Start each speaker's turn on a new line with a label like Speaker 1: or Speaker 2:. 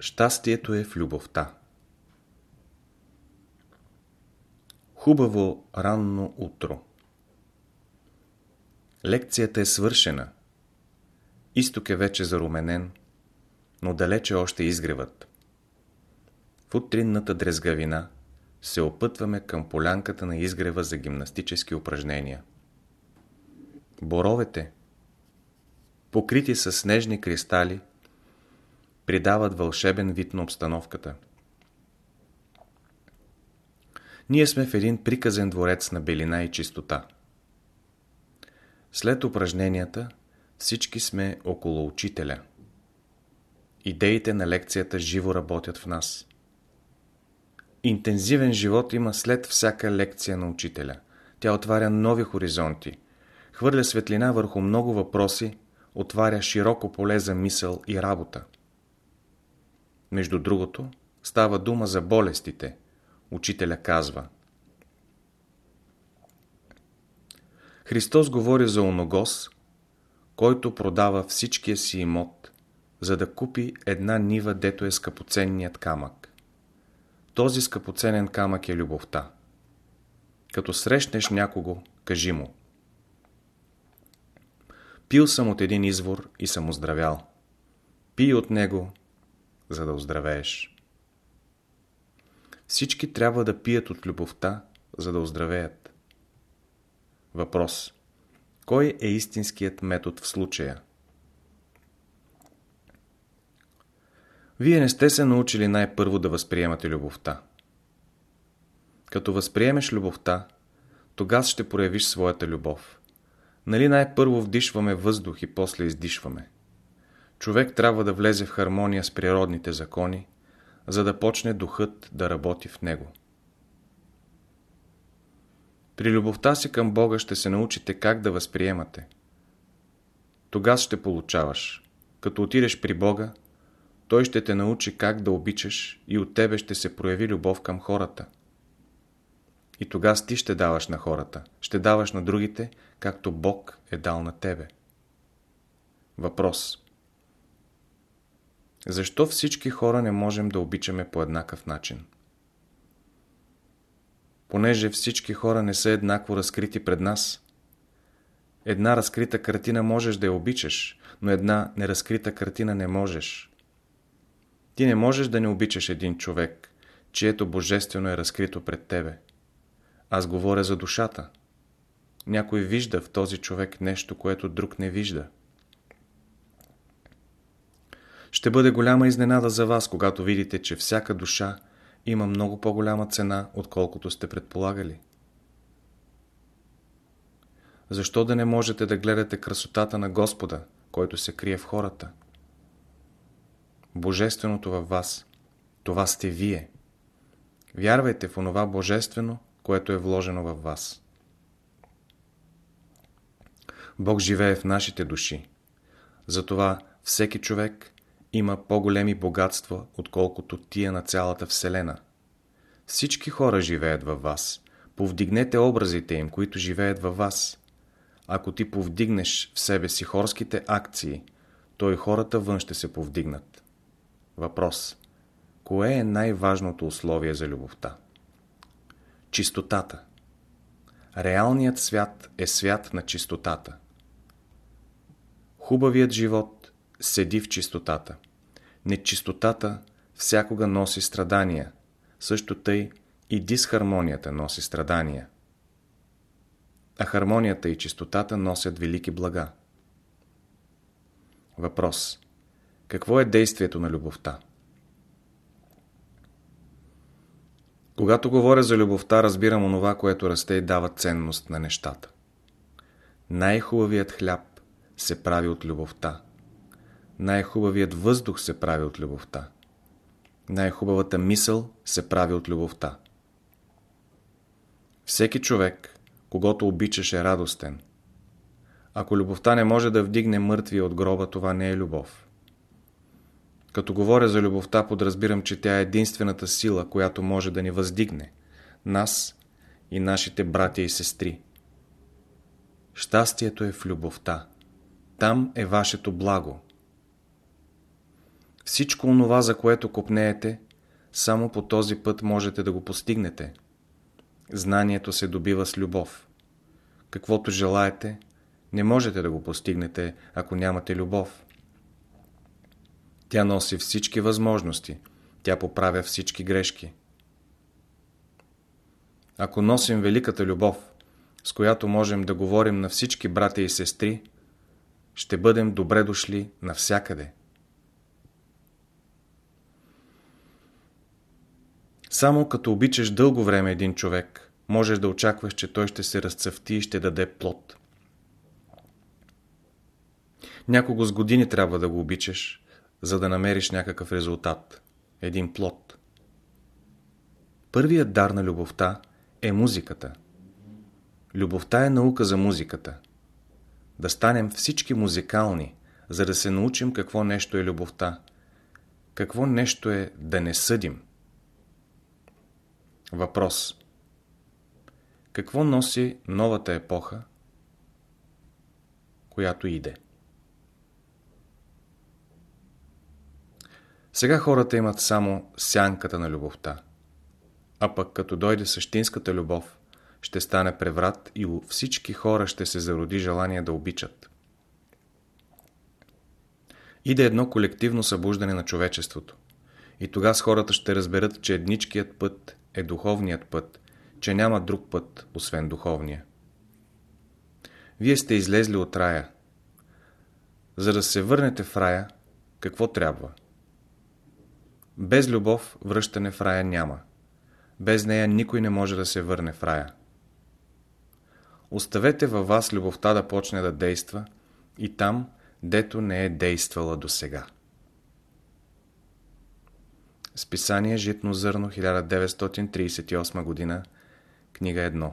Speaker 1: Щастието е в любовта. Хубаво ранно утро. Лекцията е свършена. Изток е вече заруменен, но далече още изгревът. В утринната дрезгавина се опътваме към полянката на изгрева за гимнастически упражнения. Боровете, покрити с снежни кристали, придават вълшебен вид на обстановката. Ние сме в един приказен дворец на белина и чистота. След упражненията всички сме около учителя. Идеите на лекцията живо работят в нас. Интензивен живот има след всяка лекция на учителя. Тя отваря нови хоризонти, хвърля светлина върху много въпроси, отваря широко поле за мисъл и работа. Между другото, става дума за болестите. Учителя казва. Христос говори за оногос, който продава всичкия си имот, за да купи една нива, дето е скъпоценният камък. Този скъпоценен камък е любовта. Като срещнеш някого, кажи му. Пил съм от един извор и съм оздравял. Пий от него за да оздравееш. Всички трябва да пият от любовта, за да оздравеят. Въпрос. Кой е истинският метод в случая? Вие не сте се научили най-първо да възприемате любовта. Като възприемеш любовта, тогава ще проявиш своята любов. Нали най-първо вдишваме въздух и после издишваме? Човек трябва да влезе в хармония с природните закони, за да почне духът да работи в него. При любовта си към Бога ще се научите как да възприемате. Тогава ще получаваш. Като отидеш при Бога, Той ще те научи как да обичаш и от тебе ще се прояви любов към хората. И тогава ти ще даваш на хората, ще даваш на другите, както Бог е дал на тебе. Въпрос защо всички хора не можем да обичаме по еднакъв начин? Понеже всички хора не са еднакво разкрити пред нас. Една разкрита картина можеш да я обичаш, но една неразкрита картина не можеш. Ти не можеш да не обичаш един човек, чието божествено е разкрито пред тебе. Аз говоря за душата. Някой вижда в този човек нещо, което друг не вижда. Ще бъде голяма изненада за вас, когато видите, че всяка душа има много по-голяма цена, отколкото сте предполагали. Защо да не можете да гледате красотата на Господа, който се крие в хората? Божественото във вас, това сте вие. Вярвайте в онова Божествено, което е вложено във вас. Бог живее в нашите души. Затова всеки човек има по-големи богатства, отколкото тия на цялата Вселена. Всички хора живеят във вас. Повдигнете образите им, които живеят във вас. Ако ти повдигнеш в себе си хорските акции, то и хората вън ще се повдигнат. Въпрос. Кое е най-важното условие за любовта? Чистотата. Реалният свят е свят на чистотата. Хубавият живот седи в чистотата. Нечистотата всякога носи страдания, също тъй и дисхармонията носи страдания. А хармонията и чистотата носят велики блага. Въпрос. Какво е действието на любовта? Когато говоря за любовта, разбирам онова, което расте и дава ценност на нещата. Най-хубавият хляб се прави от любовта. Най-хубавият въздух се прави от любовта. Най-хубавата мисъл се прави от любовта. Всеки човек, когато обичаш е радостен. Ако любовта не може да вдигне мъртвия от гроба, това не е любов. Като говоря за любовта, подразбирам, че тя е единствената сила, която може да ни въздигне, нас и нашите братя и сестри. Щастието е в любовта. Там е вашето благо. Всичко онова, за което копнеете, само по този път можете да го постигнете. Знанието се добива с любов. Каквото желаете, не можете да го постигнете, ако нямате любов. Тя носи всички възможности. Тя поправя всички грешки. Ако носим великата любов, с която можем да говорим на всички братя и сестри, ще бъдем добре дошли навсякъде. Само като обичаш дълго време един човек, можеш да очакваш, че той ще се разцъфти и ще даде плод. Някого с години трябва да го обичаш, за да намериш някакъв резултат, един плод. Първият дар на любовта е музиката. Любовта е наука за музиката. Да станем всички музикални, за да се научим какво нещо е любовта. Какво нещо е да не съдим. Въпрос Какво носи новата епоха, която иде? Сега хората имат само сянката на любовта. А пък като дойде същинската любов, ще стане преврат и у всички хора ще се зароди желание да обичат. Иде едно колективно събуждане на човечеството. И тогава хората ще разберат, че едничкият път е духовният път, че няма друг път, освен духовния. Вие сте излезли от рая. За да се върнете в рая, какво трябва? Без любов връщане в рая няма. Без нея никой не може да се върне в рая. Оставете във вас любовта да почне да действа и там, дето не е действала до сега. Списание Житно зърно 1938 година, книга 1